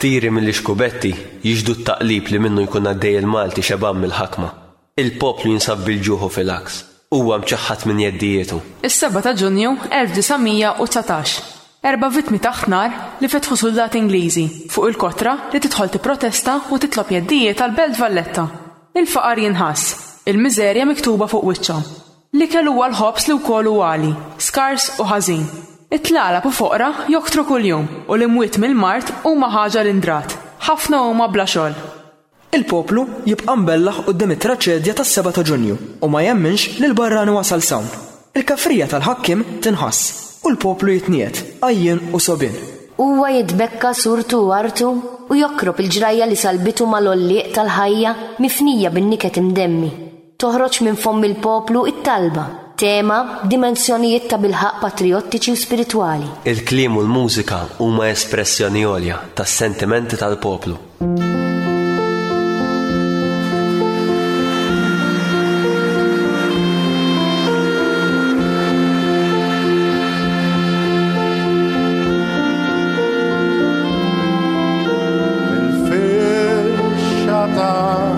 Tiri mill-ixkubetti jixdu t-taqlib li minnu jkun għaddej il-Malti xebgħan mill-ħakma. Il-poplu jinsab bil-ġuħ u fil-għaks. Huwa mċaħħad minn jeddijietu. Is-Seba' ta' Ġunju 1919. Erba' vittmi taħt nar li fetħu suldati Ingliżi fuq il-kotra li tidħol tipprotesta u titlob jeddijietha l-Belt Valletta. Il-faqar jinħass. Il-miżerja miktuba fuq wiċċhom. L-ikel huwa l-ħobż li wkoll hu għali, skars u ħażin. It-tlalab u foqra joktru kuljum u l-imwiet mill-mard huma ħaġa li ndrat. Ħafna huma bla xogħol. Il-poplu jibqa' mbellaħ quddiem it-traċedja tas-Seba' ta' Ġunju u ma jemminx li l-barrani wasal s'hawn. Il-kafrija tal-ħakkiem tinħass u l-poplu jitniegħed, għajjien u sogħbien. Huwa jitbekka surtu u għartu u jokrob il-ġrajja li salbitu mal-għollieq tal-ħajja mifnija bin-niket imdemmi. Toħroġ minn fomm il-poplu t-talba, tema b'dimensjonijiet tabilħaqq patrijottiċi u spiritwali. Il-kliem u l-mużika huma espressjoni għolja tas-sentimenti tal-poplu.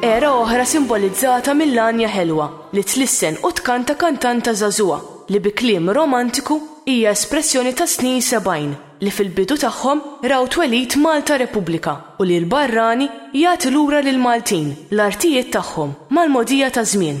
Era oħra simbolizzata mill-għanja ħelwa li tlissen u tkanta kantanta żagħżugħa li bi kliem romantiku hija espressjoni tas-snin sebgħin li fil-bidu tagħhom raw twelid Malta Repubblika u li l-barrani jagħti lura lill-Maltin l-artijiet tagħhom mal-mogħdija taż-żmien.